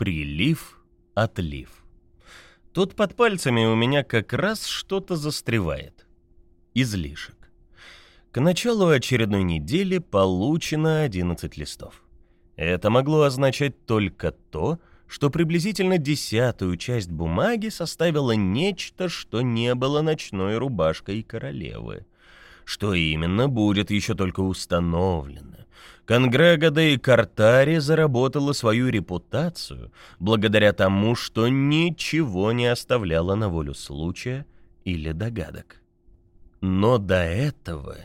Прилив, отлив. Тут под пальцами у меня как раз что-то застревает. Излишек. К началу очередной недели получено 11 листов. Это могло означать только то, что приблизительно десятую часть бумаги составило нечто, что не было ночной рубашкой королевы. Что именно, будет еще только установлено. Конгрега и Картари заработала свою репутацию благодаря тому, что ничего не оставляла на волю случая или догадок. Но до этого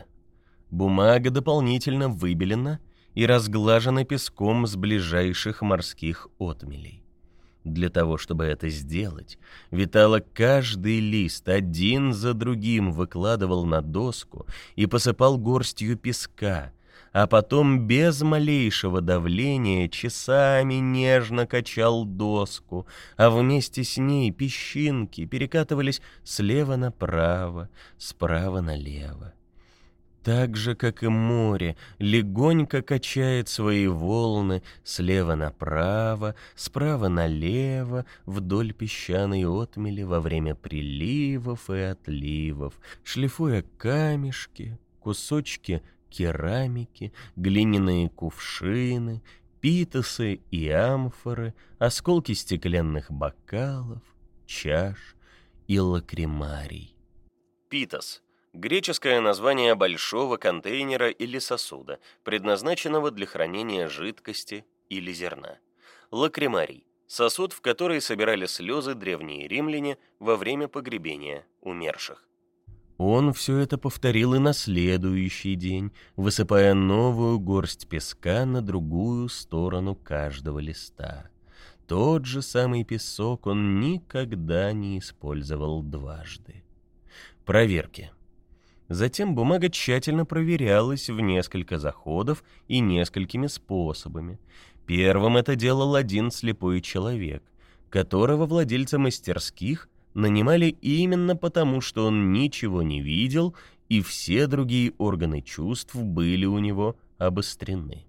бумага дополнительно выбелена и разглажена песком с ближайших морских отмелей. Для того, чтобы это сделать, Витала каждый лист один за другим выкладывал на доску и посыпал горстью песка, а потом без малейшего давления часами нежно качал доску, а вместе с ней песчинки перекатывались слева направо, справа налево. Так же, как и море, легонько качает свои волны слева направо, справа налево, вдоль песчаной отмели во время приливов и отливов, шлифуя камешки, кусочки керамики, глиняные кувшины, питосы и амфоры, осколки стеклянных бокалов, чаш и лакримарий. Питос — греческое название большого контейнера или сосуда, предназначенного для хранения жидкости или зерна. Лакримарий — сосуд, в который собирали слезы древние римляне во время погребения умерших. Он все это повторил и на следующий день, высыпая новую горсть песка на другую сторону каждого листа. Тот же самый песок он никогда не использовал дважды. Проверки. Затем бумага тщательно проверялась в несколько заходов и несколькими способами. Первым это делал один слепой человек, которого владельцы мастерских нанимали именно потому, что он ничего не видел, и все другие органы чувств были у него обострены.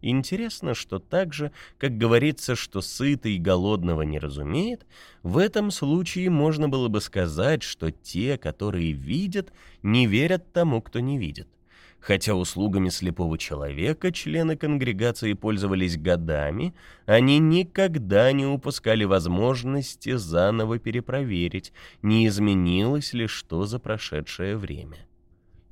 Интересно, что так же, как говорится, что сытый голодного не разумеет, в этом случае можно было бы сказать, что те, которые видят, не верят тому, кто не видит. Хотя услугами слепого человека члены конгрегации пользовались годами, они никогда не упускали возможности заново перепроверить, не изменилось ли что за прошедшее время.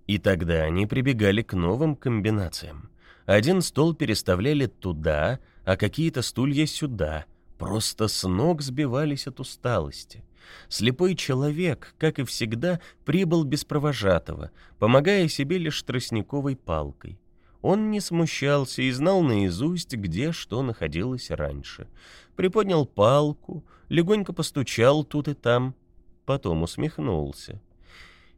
И тогда они прибегали к новым комбинациям. Один стол переставляли туда, а какие-то стулья сюда, просто с ног сбивались от усталости. Слепой человек, как и всегда, прибыл без провожатого, помогая себе лишь тростниковой палкой. Он не смущался и знал наизусть, где что находилось раньше. Приподнял палку, легонько постучал тут и там, потом усмехнулся.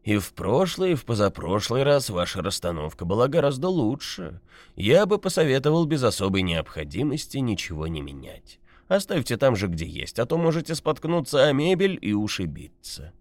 И в прошлый, и в позапрошлый раз ваша расстановка была гораздо лучше. Я бы посоветовал без особой необходимости ничего не менять. Оставьте там же, где есть, а то можете споткнуться о мебель и ушибиться».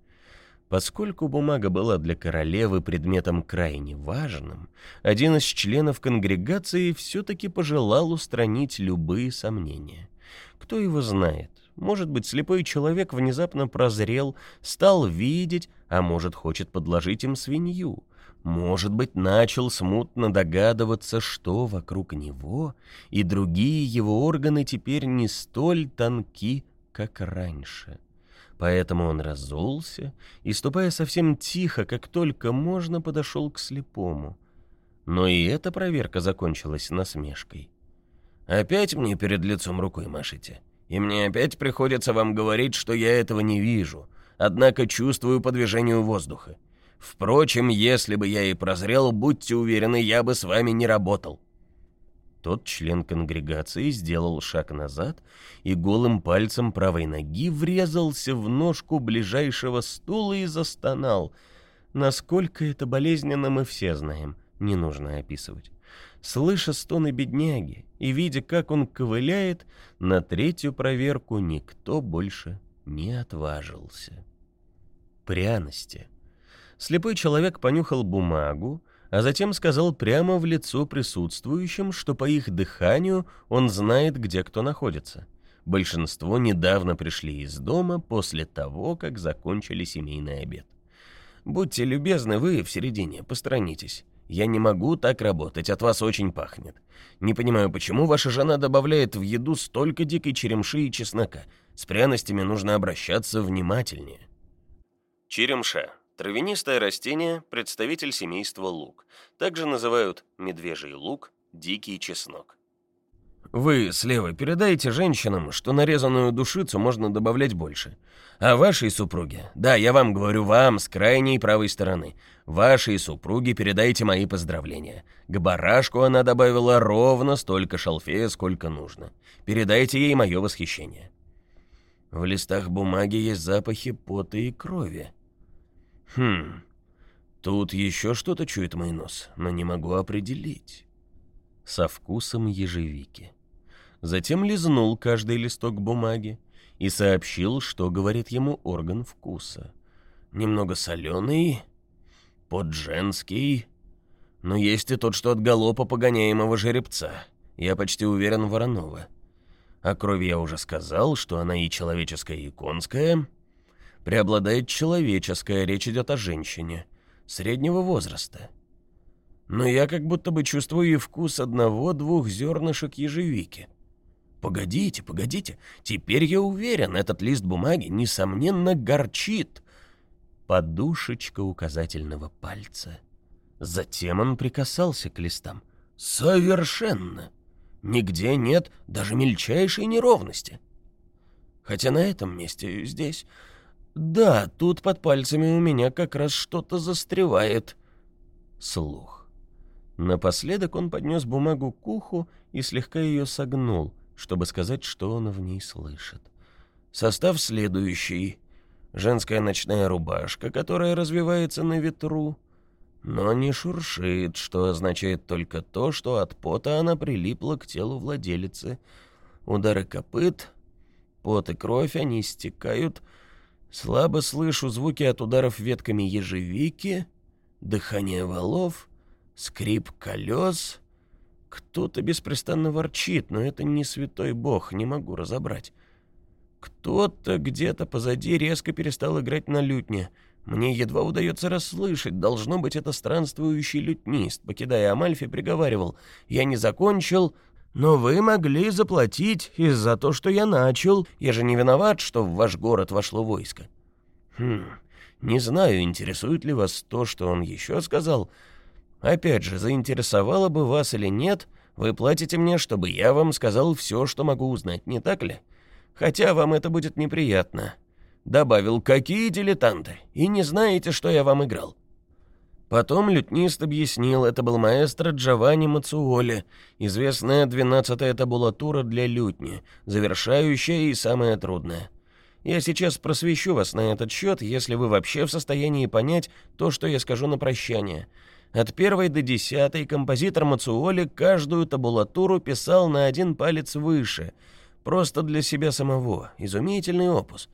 Поскольку бумага была для королевы предметом крайне важным, один из членов конгрегации все-таки пожелал устранить любые сомнения. Кто его знает, может быть, слепой человек внезапно прозрел, стал видеть, а может, хочет подложить им свинью — может быть, начал смутно догадываться, что вокруг него, и другие его органы теперь не столь тонки, как раньше. Поэтому он разулся и, ступая совсем тихо, как только можно, подошел к слепому. Но и эта проверка закончилась насмешкой. «Опять мне перед лицом рукой машите? И мне опять приходится вам говорить, что я этого не вижу, однако чувствую по движению воздуха. Впрочем, если бы я и прозрел, будьте уверены, я бы с вами не работал». Тот член конгрегации сделал шаг назад и голым пальцем правой ноги врезался в ножку ближайшего стула и застонал. Насколько это болезненно, мы все знаем, не нужно описывать. Слыша стоны бедняги и видя, как он ковыляет, на третью проверку никто больше не отважился. Пряности — Слепой человек понюхал бумагу, а затем сказал прямо в лицо присутствующим, что по их дыханию он знает, где кто находится. Большинство недавно пришли из дома после того, как закончили семейный обед. Будьте любезны, вы в середине, посторонитесь. Я не могу так работать, от вас очень пахнет. Не понимаю, почему ваша жена добавляет в еду столько дикой черемши и чеснока. С пряностями нужно обращаться внимательнее. Черемша – травянистое растение, представитель семейства лук. Также называют медвежий лук, дикий чеснок. Вы слева передайте женщинам, что нарезанную душицу можно добавлять больше. А вашей супруге, да, я вам говорю вам с крайней правой стороны, вашей супруге передайте мои поздравления. К барашку она добавила ровно столько шалфея, сколько нужно. Передайте ей мое восхищение. В листах бумаги есть запахи пота и крови. Хм, тут еще что-то чует мой нос, но не могу определить. Со вкусом ежевики затем лизнул каждый листок бумаги и сообщил, что говорит ему орган вкуса. Немного соленый, подженский, но есть и тот, что от галопа погоняемого жеребца. Я почти уверен, Воронова. О крови я уже сказал, что она и человеческая, и конская. Преобладает человеческая, речь идет о женщине, среднего возраста. Но я как будто бы чувствую и вкус одного-двух зернышек ежевики. Погодите, погодите, теперь я уверен, этот лист бумаги, несомненно, горчит. Подушечка указательного пальца. Затем он прикасался к листам. Совершенно. Нигде нет даже мельчайшей неровности. Хотя на этом месте, здесь... Да, тут под пальцами у меня как раз что-то застревает. Слух. Напоследок он поднес бумагу к уху и слегка ее согнул — чтобы сказать, что он в ней слышит. Состав следующий. Женская ночная рубашка, которая развивается на ветру, но не шуршит, что означает только то, что от пота она прилипла к телу владелицы. Удары копыт, пот и кровь, они стекают. Слабо слышу звуки от ударов ветками ежевики, дыхание валов, скрип колес — кто-то беспрестанно ворчит, но это не святой бог, не могу разобрать. Кто-то где-то позади резко перестал играть на лютне. Мне едва удается расслышать, должно быть, это странствующий лютнист, покидая Амальфи, приговаривал. «Я не закончил, но вы могли заплатить из-за то, что я начал. Я же не виноват, что в ваш город вошло войско». Хм, не знаю, интересует ли вас то, что он еще сказал, — Опять же, заинтересовало бы вас или нет, вы платите мне, чтобы я вам сказал все, что могу узнать, не так ли? Хотя вам это будет неприятно. Добавил, какие дилетанты, и не знаете, что я вам играл. Потом лютнист объяснил, это был маэстро Джованни Мацуоли, известная двенадцатая табулатура для лютни, завершающая и самая трудная. Я сейчас просвещу вас на этот счет, если вы вообще в состоянии понять то, что я скажу на прощание — от первой до десятой композитор Мацуоли каждую табулатуру писал на один палец выше, просто для себя самого, изумительный опус.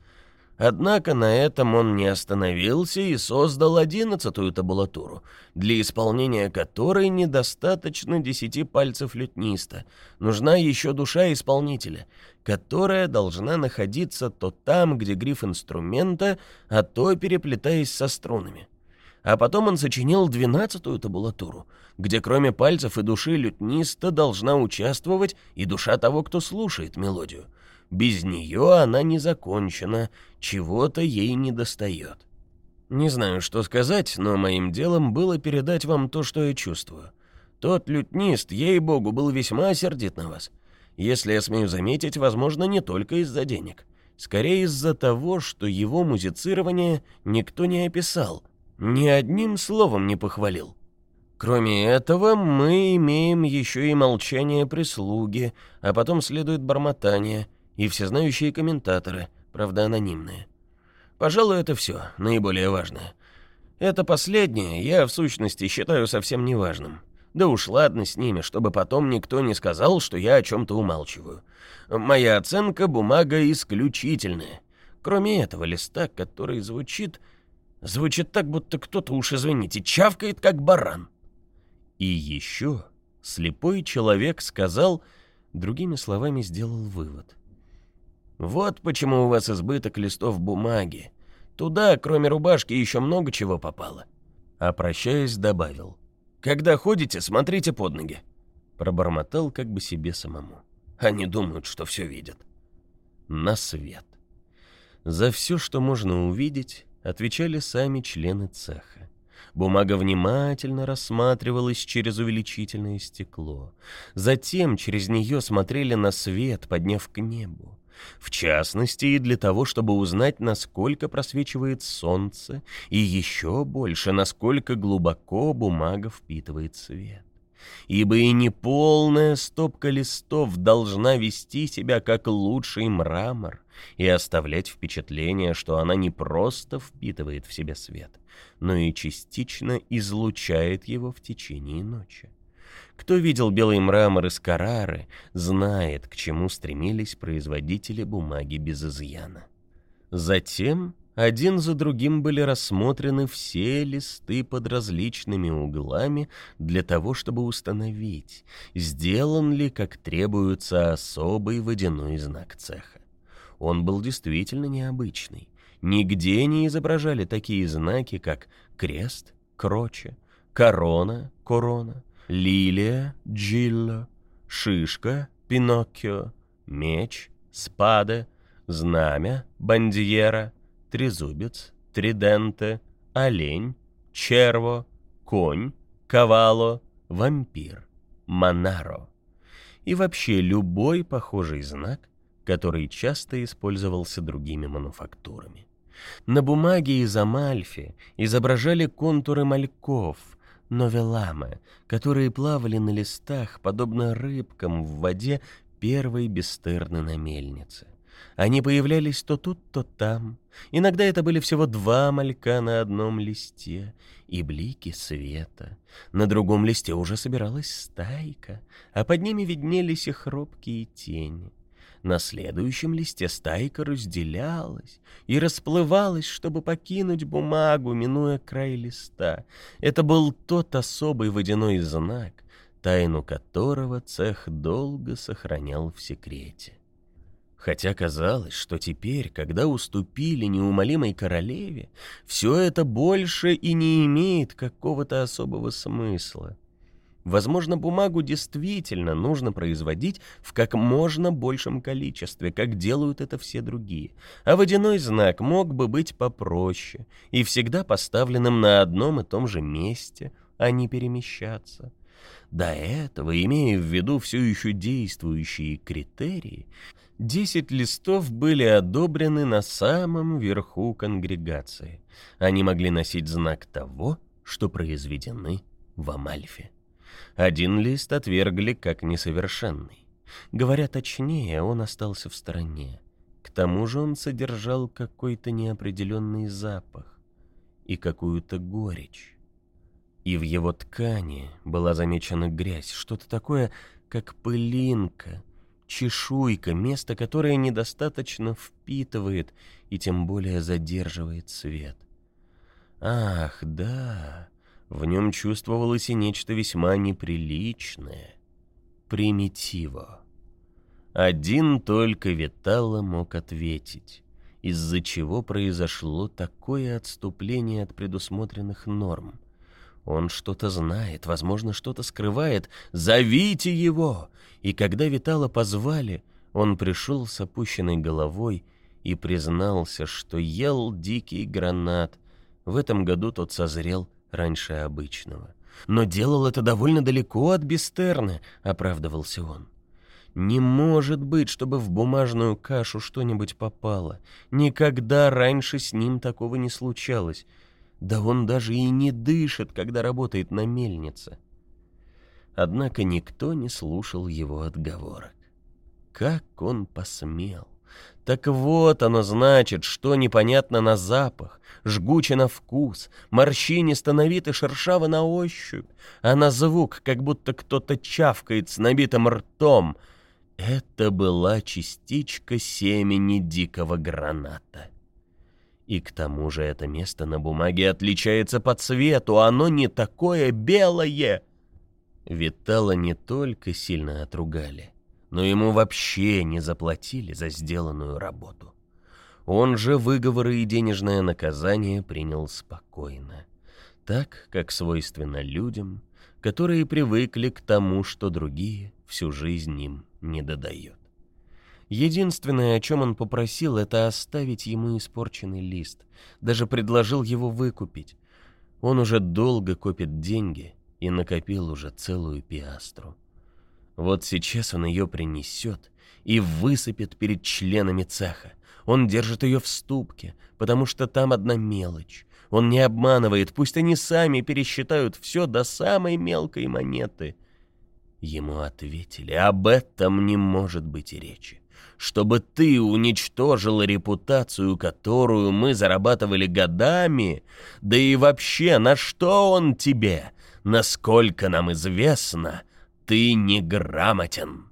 Однако на этом он не остановился и создал одиннадцатую табулатуру, для исполнения которой недостаточно десяти пальцев лютниста. Нужна еще душа исполнителя, которая должна находиться то там, где гриф инструмента, а то переплетаясь со струнами. А потом он сочинил двенадцатую табулатуру, где кроме пальцев и души лютниста должна участвовать и душа того, кто слушает мелодию. Без нее она не закончена, чего-то ей не достает. Не знаю, что сказать, но моим делом было передать вам то, что я чувствую. Тот лютнист, ей-богу, был весьма сердит на вас. Если я смею заметить, возможно, не только из-за денег. Скорее из-за того, что его музицирование никто не описал, ни одним словом не похвалил. Кроме этого, мы имеем еще и молчание прислуги, а потом следует бормотание и всезнающие комментаторы, правда анонимные. Пожалуй, это все, наиболее важное. Это последнее я, в сущности, считаю совсем неважным. Да уж ладно с ними, чтобы потом никто не сказал, что я о чем-то умалчиваю. Моя оценка — бумага исключительная. Кроме этого листа, который звучит Звучит так, будто кто-то, уж извините, чавкает, как баран. И еще слепой человек сказал, другими словами сделал вывод. Вот почему у вас избыток листов бумаги. Туда, кроме рубашки, еще много чего попало. А прощаясь, добавил. Когда ходите, смотрите под ноги. Пробормотал как бы себе самому. Они думают, что все видят. На свет. За все, что можно увидеть, отвечали сами члены цеха. Бумага внимательно рассматривалась через увеличительное стекло. Затем через нее смотрели на свет, подняв к небу. В частности, и для того, чтобы узнать, насколько просвечивает солнце, и еще больше, насколько глубоко бумага впитывает свет. Ибо и неполная стопка листов должна вести себя как лучший мрамор и оставлять впечатление, что она не просто впитывает в себя свет, но и частично излучает его в течение ночи. Кто видел белый мрамор из Карары, знает, к чему стремились производители бумаги без изъяна. Затем один за другим были рассмотрены все листы под различными углами для того, чтобы установить, сделан ли, как требуется, особый водяной знак цеха. Он был действительно необычный. Нигде не изображали такие знаки, как крест, кроче, корона, корона, лилия, джилла, шишка, пиноккио, меч, спада, знамя, бандиера, трезубец, триденте, олень, черво, конь, кавало, вампир, монаро. И вообще любой похожий знак, который часто использовался другими мануфактурами. На бумаге из Амальфи изображали контуры мальков, новелламы, которые плавали на листах, подобно рыбкам в воде первой бестерны на мельнице. Они появлялись то тут, то там. Иногда это были всего два малька на одном листе и блики света. На другом листе уже собиралась стайка, а под ними виднелись их робкие тени. На следующем листе стайка разделялась и расплывалась, чтобы покинуть бумагу, минуя край листа. Это был тот особый водяной знак, тайну которого цех долго сохранял в секрете. Хотя казалось, что теперь, когда уступили неумолимой королеве, все это больше и не имеет какого-то особого смысла. Возможно, бумагу действительно нужно производить в как можно большем количестве, как делают это все другие. А водяной знак мог бы быть попроще и всегда поставленным на одном и том же месте, а не перемещаться. До этого, имея в виду все еще действующие критерии, десять листов были одобрены на самом верху конгрегации. Они могли носить знак того, что произведены в Амальфе. Один лист отвергли как несовершенный. Говоря точнее, он остался в стороне. К тому же он содержал какой-то неопределенный запах и какую-то горечь. И в его ткани была замечена грязь, что-то такое, как пылинка, чешуйка, место, которое недостаточно впитывает и тем более задерживает свет. Ах, да, в нем чувствовалось и нечто весьма неприличное. Примитиво. Один только Витала мог ответить, из-за чего произошло такое отступление от предусмотренных норм. Он что-то знает, возможно, что-то скрывает. Зовите его! И когда Витала позвали, он пришел с опущенной головой и признался, что ел дикий гранат. В этом году тот созрел раньше обычного. Но делал это довольно далеко от Бестерны, оправдывался он. Не может быть, чтобы в бумажную кашу что-нибудь попало. Никогда раньше с ним такого не случалось. Да он даже и не дышит, когда работает на мельнице. Однако никто не слушал его отговорок. Как он посмел? Так вот оно значит, что непонятно на запах, жгуче на вкус, морщинисто на вид и шершаво на ощупь, а на звук, как будто кто-то чавкает с набитым ртом. Это была частичка семени дикого граната. И к тому же это место на бумаге отличается по цвету, оно не такое белое. Витала не только сильно отругали, но ему вообще не заплатили за сделанную работу. Он же выговоры и денежное наказание принял спокойно, так, как свойственно людям, которые привыкли к тому, что другие всю жизнь им не додают. Единственное, о чем он попросил, это оставить ему испорченный лист, даже предложил его выкупить. Он уже долго копит деньги и накопил уже целую пиастру. Вот сейчас он ее принесет и высыпет перед членами цеха. Он держит ее в ступке, потому что там одна мелочь. Он не обманывает, пусть они сами пересчитают все до самой мелкой монеты. Ему ответили, об этом не может быть и речи. Чтобы ты уничтожил репутацию, которую мы зарабатывали годами, да и вообще, на что он тебе? Насколько нам известно, ты неграмотен.